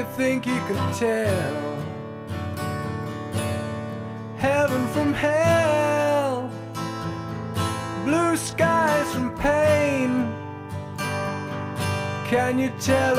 you think you could tell? Heaven from hell, blue skies from pain. Can you tell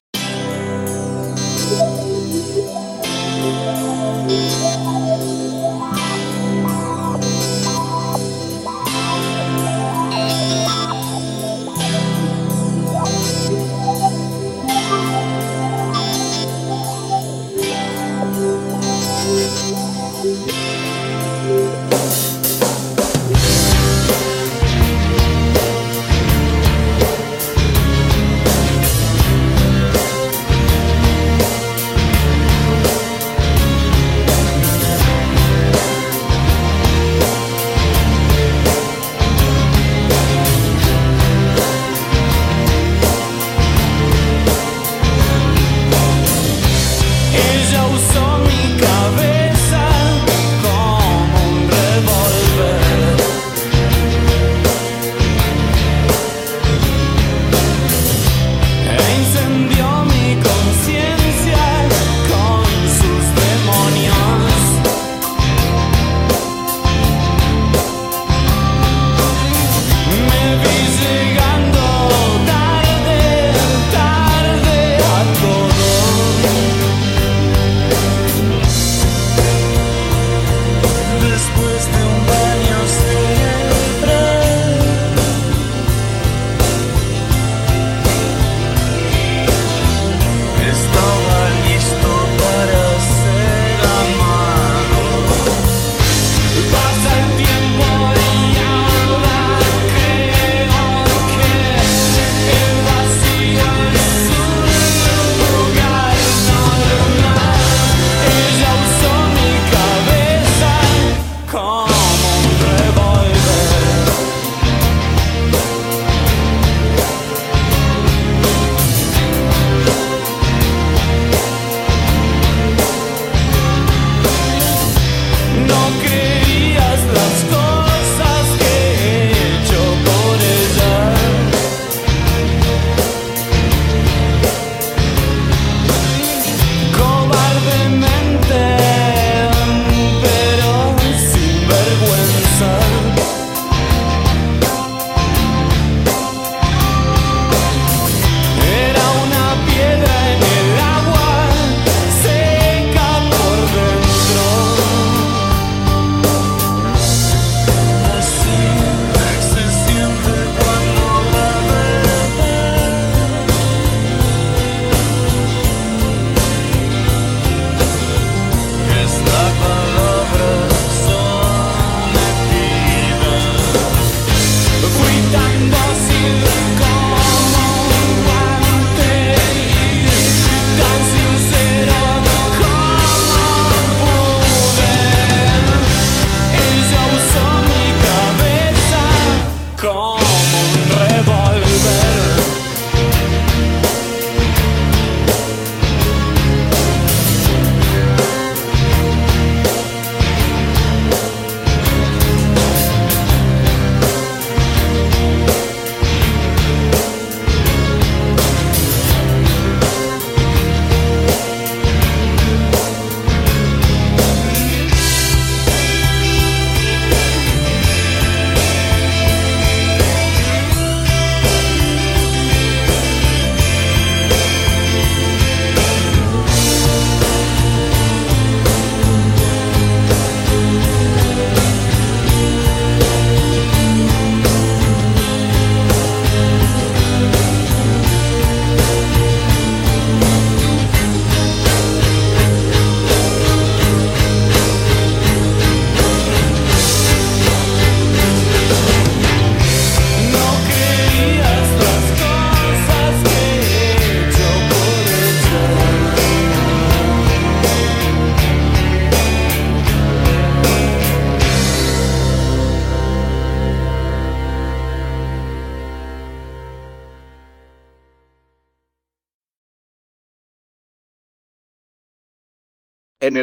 gone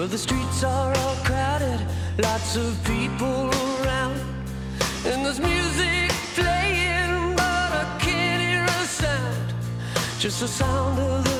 Well, the streets are all crowded, lots of people around, and there's music playing, but I can't hear a sound, just the sound of the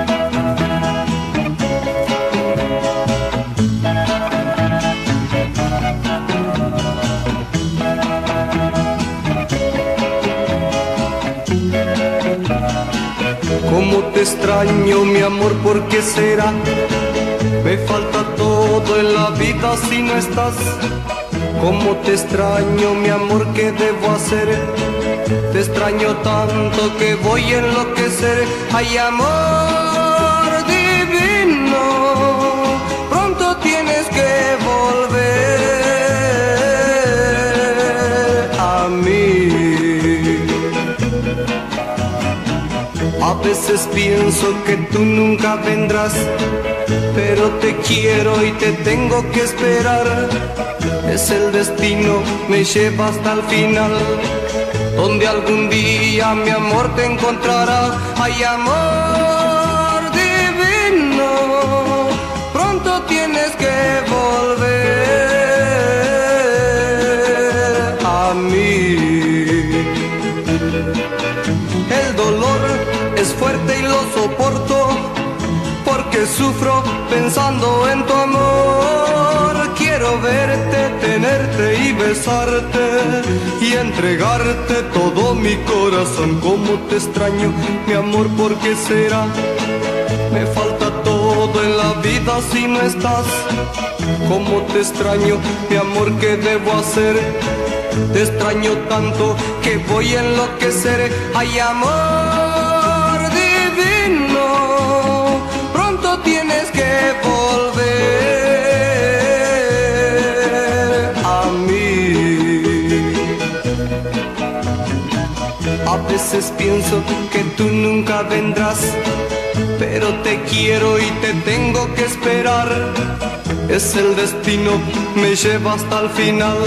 Te extraño, mi amor, ¿por qué será? Me falta todo en la vida si no estás. Cómo te extraño, mi amor, ¿qué debo hacer? Te extraño tanto que voy a enloquecer. Ay, amor divino, pronto tienes que volver veces pienso que tú nunca vendrás, pero te quiero y te tengo que esperar. Es el destino, me lleva hasta el final, donde algún día mi amor te encontrará. Ay, amor divino, pronto tienes que volver soporto porque sufro pensando en tu amor. Quiero verte, tenerte y besarte y entregarte todo mi corazón. Como te extraño, mi amor, ¿por qué será? Me falta todo en la vida si no estás. Como te extraño, mi amor, ¿qué debo hacer? Te extraño tanto que voy a enloquecer. Ay, amor que volver a mí. A veces pienso que tú nunca vendrás, pero te quiero y te tengo que esperar. Es el destino, me lleva hasta el final,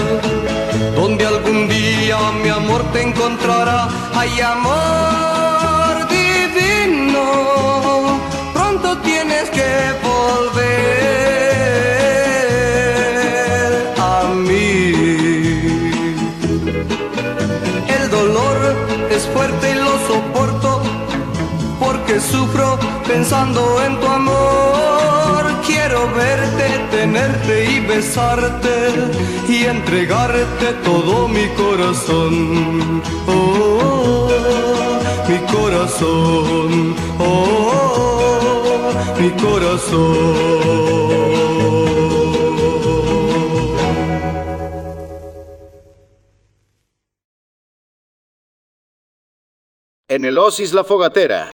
donde algún día mi amor te encontrará. Ay, amor en tu amor. Quiero verte, tenerte y besarte y entregarte todo mi corazón. Oh, mi corazón. Oh, mi corazón. En el Oasis La Fogatera.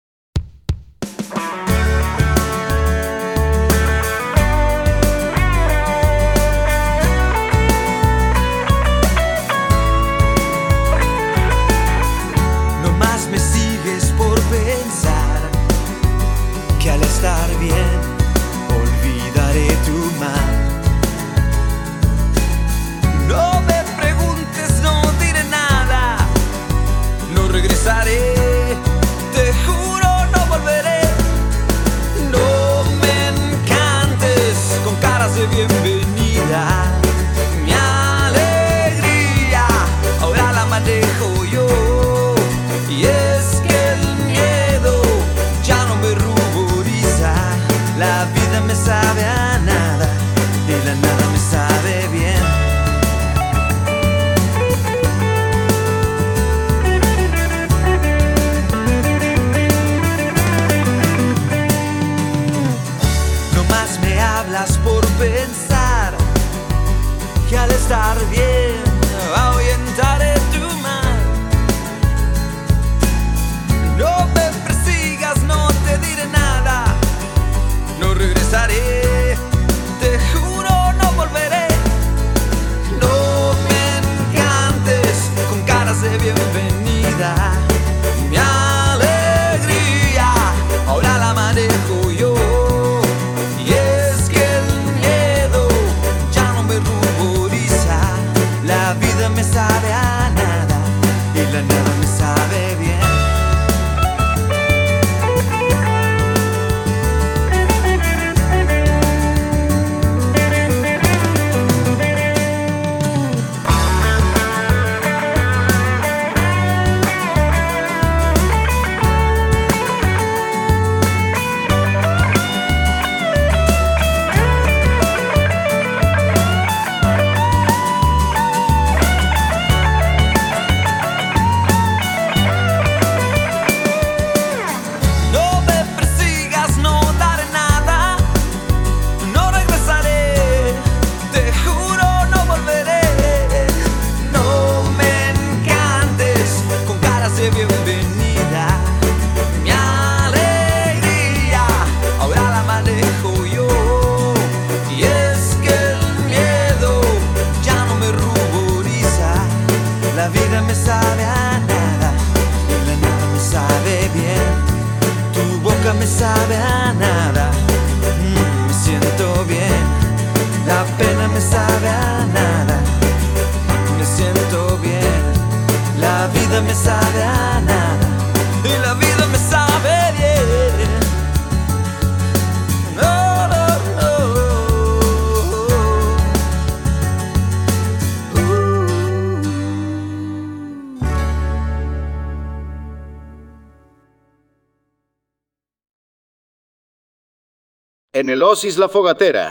El Oasis La Fogatera.